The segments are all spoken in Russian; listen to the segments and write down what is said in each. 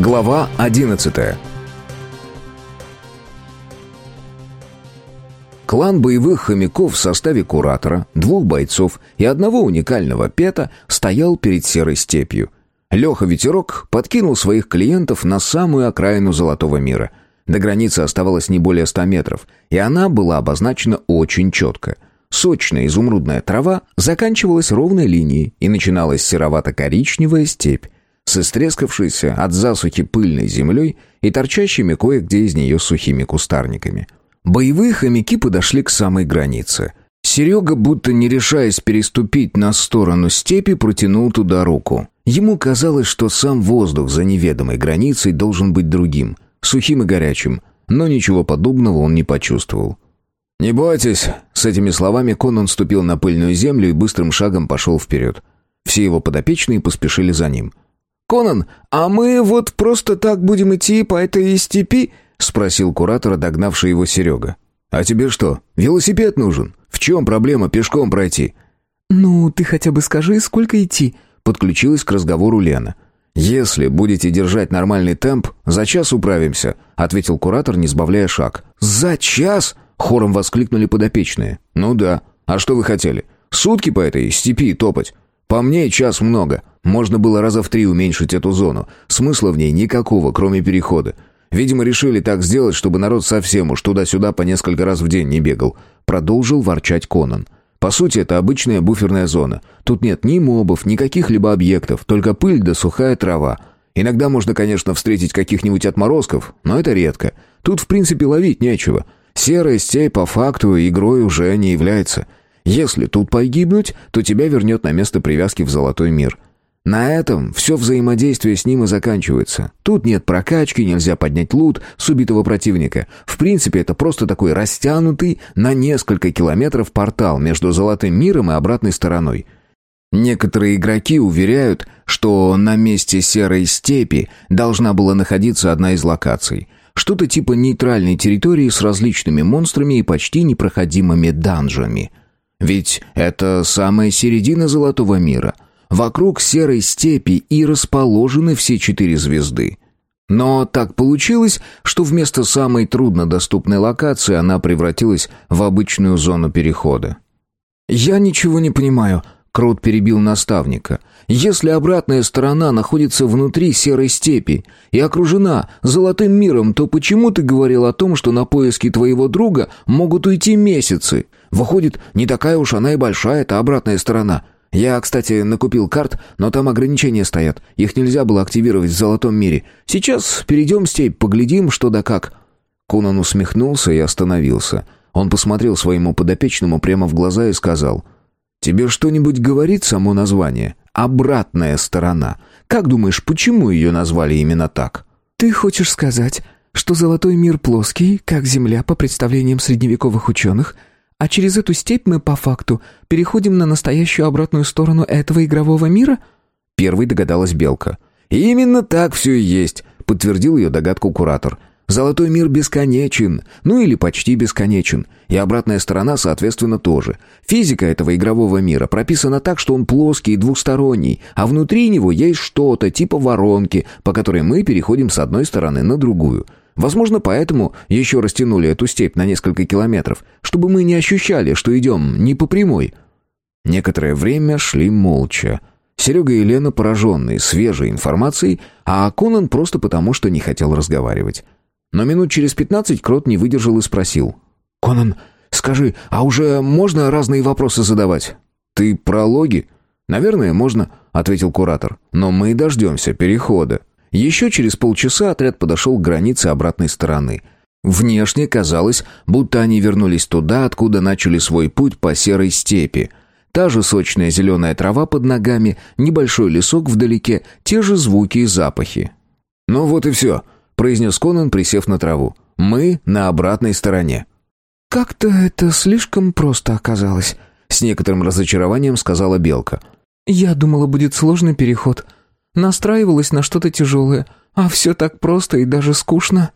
Глава 11 Клан боевых хомяков в составе куратора, двух бойцов и одного уникального пета стоял перед серой степью. Леха Ветерок подкинул своих клиентов на самую окраину Золотого мира. До границы оставалось не более ста метров, и она была обозначена очень четко. Сочная изумрудная трава заканчивалась ровной линией, и начиналась серовато-коричневая степь с истрескавшейся от засухи пыльной землей и торчащими кое-где из нее сухими кустарниками. Боевые хомяки подошли к самой границе. Серега, будто не решаясь переступить на сторону степи, протянул туда руку. Ему казалось, что сам воздух за неведомой границей должен быть другим, сухим и горячим, но ничего подобного он не почувствовал. «Не бойтесь!» С этими словами Конан ступил на пыльную землю и быстрым шагом пошел вперед. Все его подопечные поспешили за ним. «Конан, а мы вот просто так будем идти по этой степи?» — спросил куратор, догнавший его Серега. «А тебе что, велосипед нужен? В чем проблема пешком пройти?» «Ну, ты хотя бы скажи, сколько идти?» — подключилась к разговору Лена. «Если будете держать нормальный темп, за час управимся», — ответил куратор, не сбавляя шаг. «За час?» — хором воскликнули подопечные. «Ну да. А что вы хотели? Сутки по этой степи топать? По мне час много. Можно было раза в три уменьшить эту зону. Смысла в ней никакого, кроме перехода. Видимо, решили так сделать, чтобы народ совсем уж туда-сюда по несколько раз в день не бегал. Продолжил ворчать Конан. По сути, это обычная буферная зона. Тут нет ни мобов, ни каких-либо объектов, только пыль да сухая трава. Иногда можно, конечно, встретить каких-нибудь отморозков, но это редко. Тут, в принципе, ловить нечего. Серая степь по факту игрой уже не является. Если тут погибнуть, то тебя вернет на место привязки в золотой мир. На этом все взаимодействие с ним и заканчивается. Тут нет прокачки, нельзя поднять лут с убитого противника. В принципе, это просто такой растянутый на несколько километров портал между Золотым миром и обратной стороной. Некоторые игроки уверяют, что на месте Серой степи должна была находиться одна из локаций. Что-то типа нейтральной территории с различными монстрами и почти непроходимыми данжами. Ведь это самая середина Золотого мира — Вокруг серой степи и расположены все четыре звезды. Но так получилось, что вместо самой труднодоступной локации она превратилась в обычную зону перехода. «Я ничего не понимаю», — Крот перебил наставника. «Если обратная сторона находится внутри серой степи и окружена золотым миром, то почему ты говорил о том, что на поиски твоего друга могут уйти месяцы? Выходит, не такая уж она и большая, эта обратная сторона. Я, кстати, накупил карт, но там ограничения стоят. Их нельзя было активировать в золотом мире. Сейчас перейдем степь, поглядим, что да как». Кунан усмехнулся и остановился. Он посмотрел своему подопечному прямо в глаза и сказал, «Тебе что-нибудь говорит само название? Обратная сторона. Как думаешь, почему ее назвали именно так?» «Ты хочешь сказать, что золотой мир плоский, как Земля по представлениям средневековых ученых — а через эту степь мы, по факту, переходим на настоящую обратную сторону этого игрового мира?» Первой догадалась Белка. «Именно так все и есть», — подтвердил ее догадку куратор. «Золотой мир бесконечен, ну или почти бесконечен, и обратная сторона, соответственно, тоже. Физика этого игрового мира прописана так, что он плоский и двухсторонний, а внутри него есть что-то типа воронки, по которой мы переходим с одной стороны на другую». Возможно, поэтому еще растянули эту степь на несколько километров, чтобы мы не ощущали, что идем не по прямой. Некоторое время шли молча. Серега и Лена пораженные свежей информацией, а Конан просто потому, что не хотел разговаривать. Но минут через пятнадцать Крот не выдержал и спросил. «Конан, скажи, а уже можно разные вопросы задавать?» «Ты про логи?» «Наверное, можно», — ответил куратор. «Но мы дождемся перехода». Еще через полчаса отряд подошел к границе обратной стороны. Внешне казалось, будто они вернулись туда, откуда начали свой путь по серой степи. Та же сочная зеленая трава под ногами, небольшой лесок вдалеке, те же звуки и запахи. «Ну вот и все», — произнес Конан, присев на траву. «Мы на обратной стороне». «Как-то это слишком просто оказалось», — с некоторым разочарованием сказала Белка. «Я думала, будет сложный переход». Настраивалась на что-то тяжелое, а все так просто и даже скучно».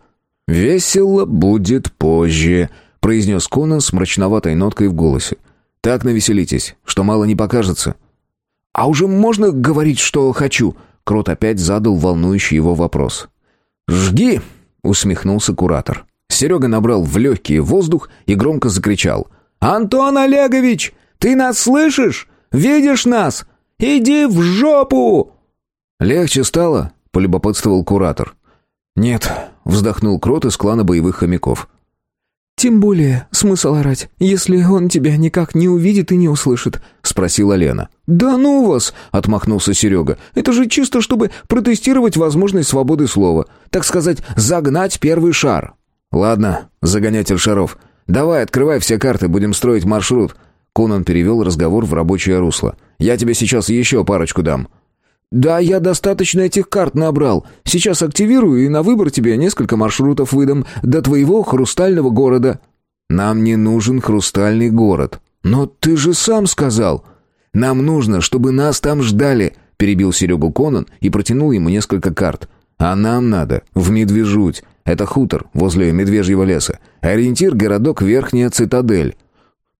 «Весело будет позже», — произнес Конан с мрачноватой ноткой в голосе. «Так навеселитесь, что мало не покажется». «А уже можно говорить, что хочу?» Крот опять задал волнующий его вопрос. «Жги!» — усмехнулся куратор. Серега набрал в легкий воздух и громко закричал. «Антон Олегович, ты нас слышишь? Видишь нас? Иди в жопу!» «Легче стало?» — полюбопытствовал куратор. «Нет», — вздохнул Крот из клана боевых хомяков. «Тем более смысл орать, если он тебя никак не увидит и не услышит», — спросила Лена. «Да ну вас!» — отмахнулся Серега. «Это же чисто, чтобы протестировать возможность свободы слова. Так сказать, загнать первый шар». «Ладно, загонятель шаров. Давай, открывай все карты, будем строить маршрут». Конан перевел разговор в рабочее русло. «Я тебе сейчас еще парочку дам». «Да, я достаточно этих карт набрал. Сейчас активирую и на выбор тебе несколько маршрутов выдам до твоего хрустального города». «Нам не нужен хрустальный город». «Но ты же сам сказал». «Нам нужно, чтобы нас там ждали», — перебил Серегу Конан и протянул ему несколько карт. «А нам надо в Медвежуть. Это хутор возле Медвежьего леса. Ориентир — городок Верхняя Цитадель».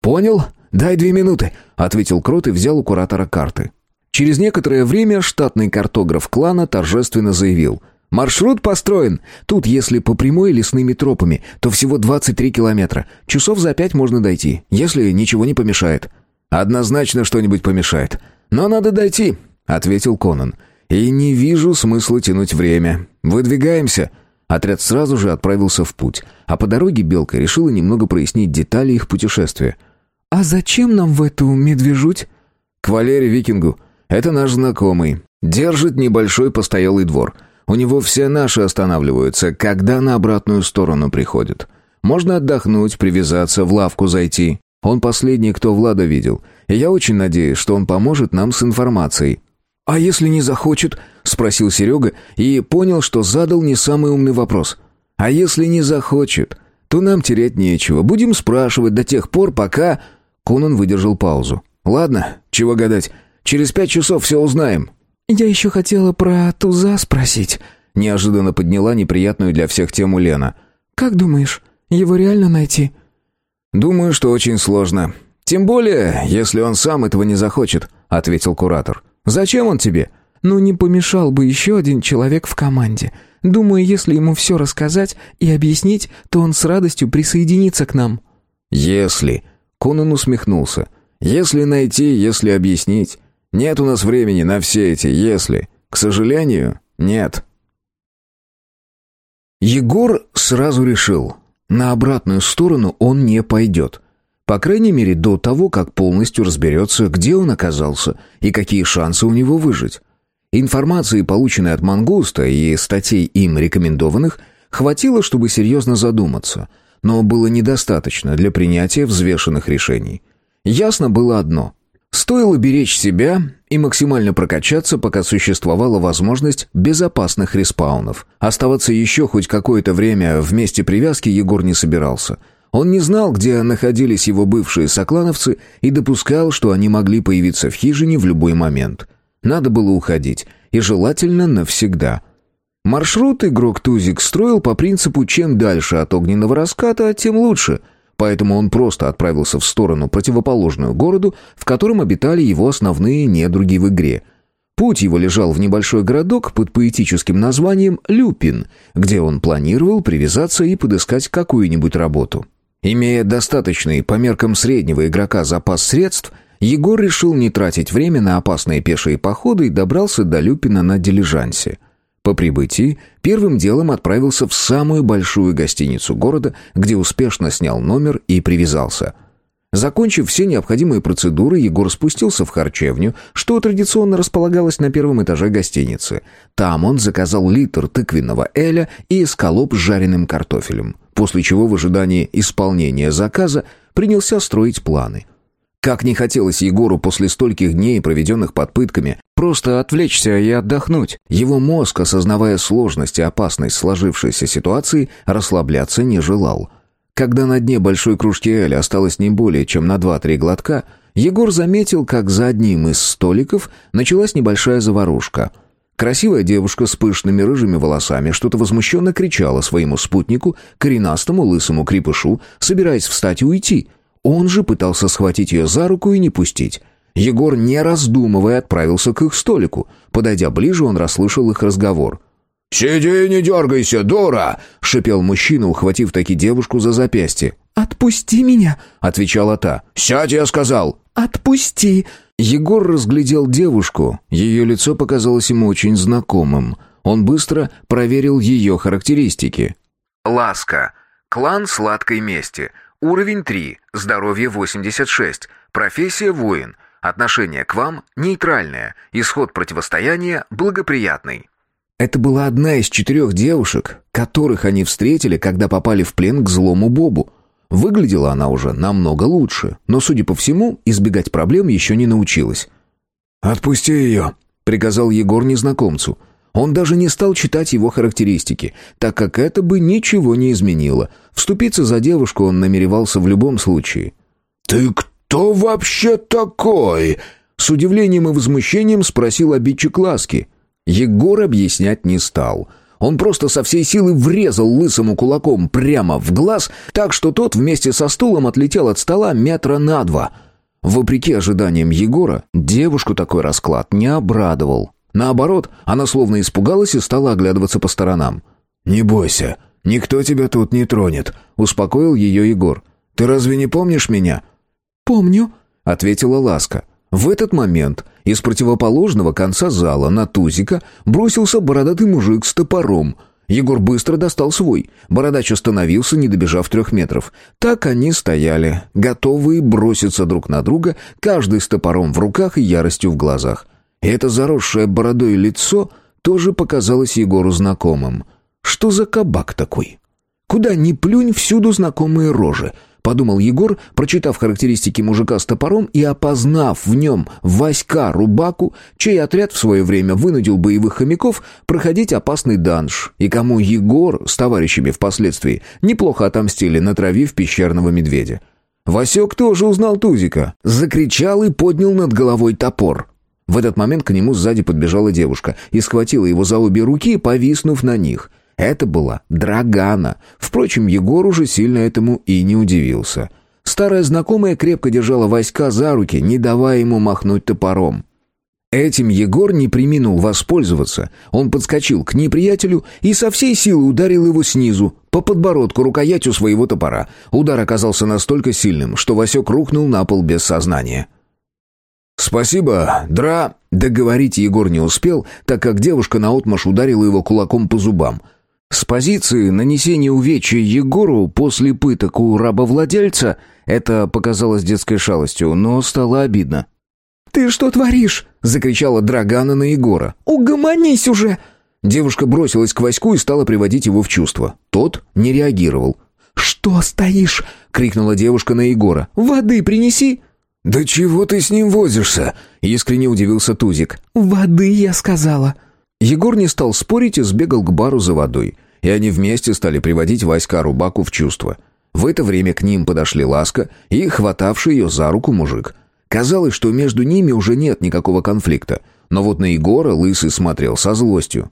«Понял? Дай две минуты», — ответил Крот и взял у куратора карты. Через некоторое время штатный картограф клана торжественно заявил «Маршрут построен. Тут, если по прямой лесными тропами, то всего 23 километра. Часов за пять можно дойти, если ничего не помешает». «Однозначно что-нибудь помешает. Но надо дойти», — ответил Конан. «И не вижу смысла тянуть время. Выдвигаемся». Отряд сразу же отправился в путь, а по дороге Белка решила немного прояснить детали их путешествия. «А зачем нам в эту медвежуть?» «К Валере Викингу. Это наш знакомый. Держит небольшой постоялый двор. У него все наши останавливаются, когда на обратную сторону приходят. Можно отдохнуть, привязаться, в лавку зайти. Он последний, кто Влада видел. И я очень надеюсь, что он поможет нам с информацией». «А если не захочет?» — спросил Серега и понял, что задал не самый умный вопрос. «А если не захочет, то нам терять нечего. Будем спрашивать до тех пор, пока...» Конан выдержал паузу. «Ладно, чего гадать. Через пять часов все узнаем». «Я еще хотела про туза спросить», — неожиданно подняла неприятную для всех тему Лена. «Как думаешь, его реально найти?» «Думаю, что очень сложно. Тем более, если он сам этого не захочет», — ответил куратор. «Зачем он тебе?» «Ну, не помешал бы еще один человек в команде. Думаю, если ему все рассказать и объяснить, то он с радостью присоединится к нам». «Если...» — Конан усмехнулся. «Если найти, если объяснить. Нет у нас времени на все эти «если». К сожалению, нет. Егор сразу решил, на обратную сторону он не пойдет. По крайней мере, до того, как полностью разберется, где он оказался и какие шансы у него выжить. Информации, полученной от Мангуста и статей им рекомендованных, хватило, чтобы серьезно задуматься, но было недостаточно для принятия взвешенных решений. Ясно было одно Стоило беречь себя и максимально прокачаться, пока существовала возможность безопасных респаунов. Оставаться еще хоть какое-то время в месте привязки Егор не собирался. Он не знал, где находились его бывшие соклановцы и допускал, что они могли появиться в хижине в любой момент. Надо было уходить, и желательно навсегда. Маршрут игрок Тузик строил по принципу «чем дальше от огненного раската, тем лучше», Поэтому он просто отправился в сторону, противоположную городу, в котором обитали его основные недруги в игре. Путь его лежал в небольшой городок под поэтическим названием Люпин, где он планировал привязаться и подыскать какую-нибудь работу. Имея достаточный по меркам среднего игрока запас средств, Егор решил не тратить время на опасные пешие походы и добрался до Люпина на дилижансе – по прибытии первым делом отправился в самую большую гостиницу города, где успешно снял номер и привязался. Закончив все необходимые процедуры, Егор спустился в харчевню, что традиционно располагалось на первом этаже гостиницы. Там он заказал литр тыквенного эля и эскалоп с жареным картофелем, после чего в ожидании исполнения заказа принялся строить планы – как не хотелось Егору после стольких дней, проведенных под пытками, просто отвлечься и отдохнуть. Его мозг, осознавая сложность и опасность сложившейся ситуации, расслабляться не желал. Когда на дне большой кружки Эля осталось не более чем на два-три глотка, Егор заметил, как за одним из столиков началась небольшая заварушка. Красивая девушка с пышными рыжими волосами что-то возмущенно кричала своему спутнику, коренастому лысому крепышу, собираясь встать и уйти — он же пытался схватить ее за руку и не пустить. Егор, не раздумывая, отправился к их столику. Подойдя ближе, он расслышал их разговор. «Сиди и не дергайся, дура!» — шипел мужчина, ухватив таки девушку за запястье. «Отпусти меня!» — отвечала та. «Сядь, я сказал!» «Отпусти!» Егор разглядел девушку. Ее лицо показалось ему очень знакомым. Он быстро проверил ее характеристики. Ласка. Клан сладкой мести. Уровень 3. Здоровье 86. Профессия воин. Отношение к вам нейтральное. Исход противостояния благоприятный. Это была одна из четырех девушек, которых они встретили, когда попали в плен к злому Бобу. Выглядела она уже намного лучше, но, судя по всему, избегать проблем еще не научилась. «Отпусти ее», — приказал Егор незнакомцу. Он даже не стал читать его характеристики, так как это бы ничего не изменило. Вступиться за девушку он намеревался в любом случае. «Ты кто вообще такой?» С удивлением и возмущением спросил обидчик Ласки. Егор объяснять не стал. Он просто со всей силы врезал лысому кулаком прямо в глаз, так что тот вместе со стулом отлетел от стола метра на два. Вопреки ожиданиям Егора, девушку такой расклад не обрадовал. Наоборот, она словно испугалась и стала оглядываться по сторонам. «Не бойся, никто тебя тут не тронет», — успокоил ее Егор. «Ты разве не помнишь меня?» «Помню», — ответила Ласка. В этот момент из противоположного конца зала на Тузика бросился бородатый мужик с топором. Егор быстро достал свой. Бородач остановился, не добежав трех метров. Так они стояли, готовые броситься друг на друга, каждый с топором в руках и яростью в глазах. И это заросшее бородой лицо тоже показалось Егору знакомым. Что за кабак такой? Куда ни плюнь, всюду знакомые рожи. Подумал Егор, прочитав характеристики мужика с топором и опознав в нем Васька Рубаку, чей отряд в свое время вынудил боевых хомяков проходить опасный данж, и кому Егор с товарищами впоследствии неплохо отомстили, натравив пещерного медведя. Васек тоже узнал Тузика, закричал и поднял над головой топор. В этот момент к нему сзади подбежала девушка и схватила его за обе руки, повиснув на них. Это была Драгана. Впрочем, Егор уже сильно этому и не удивился. Старая знакомая крепко держала Васька за руки, не давая ему махнуть топором. Этим Егор не приминул воспользоваться. Он подскочил к неприятелю и со всей силы ударил его снизу, по подбородку рукоятью своего топора. Удар оказался настолько сильным, что Васек рухнул на пол без сознания. «Спасибо, дра...» Договорить Егор не успел, так как девушка наотмашь ударила его кулаком по зубам. С позиции нанесения увечья Егору после пыток у рабовладельца это показалось детской шалостью, но стало обидно. «Ты что творишь?» — закричала Драгана на Егора. «Угомонись уже!» Девушка бросилась к Ваську и стала приводить его в чувство. Тот не реагировал. «Что стоишь?» — крикнула девушка на Егора. «Воды принеси!» «Да чего ты с ним возишься?» — искренне удивился Тузик. «Воды, я сказала». Егор не стал спорить и сбегал к бару за водой. И они вместе стали приводить Васька Рубаку в чувство. В это время к ним подошли Ласка и хватавший ее за руку мужик. Казалось, что между ними уже нет никакого конфликта. Но вот на Егора Лысый смотрел со злостью.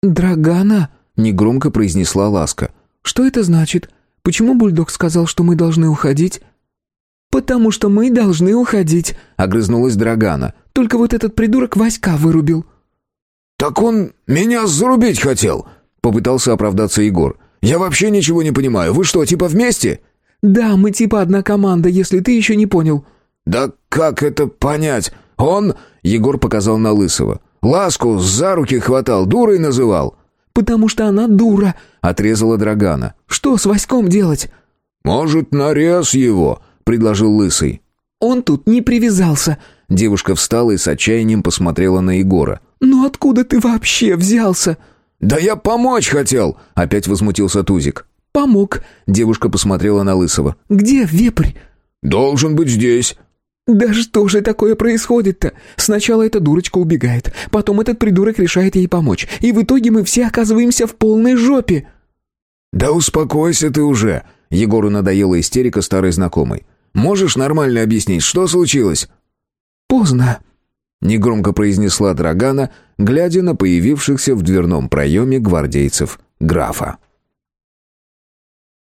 «Драгана?» — негромко произнесла Ласка. «Что это значит? Почему бульдог сказал, что мы должны уходить?» «Потому что мы должны уходить», — огрызнулась Драгана. «Только вот этот придурок Васька вырубил». «Так он меня зарубить хотел», — попытался оправдаться Егор. «Я вообще ничего не понимаю. Вы что, типа вместе?» «Да, мы типа одна команда, если ты еще не понял». «Да как это понять? Он...» — Егор показал на Лысого. «Ласку за руки хватал, дурой называл». «Потому что она дура», — отрезала Драгана. «Что с Васьком делать?» «Может, нарез его?» — предложил Лысый. «Он тут не привязался». Девушка встала и с отчаянием посмотрела на Егора. «Ну откуда ты вообще взялся?» «Да я помочь хотел!» — опять возмутился Тузик. «Помог». Девушка посмотрела на Лысого. «Где вепрь?» «Должен быть здесь». «Да что же такое происходит-то? Сначала эта дурочка убегает, потом этот придурок решает ей помочь, и в итоге мы все оказываемся в полной жопе». «Да успокойся ты уже!» Егору надоела истерика старой знакомой. Можешь нормально объяснить, что случилось?» «Поздно», — негромко произнесла Драгана, глядя на появившихся в дверном проеме гвардейцев графа.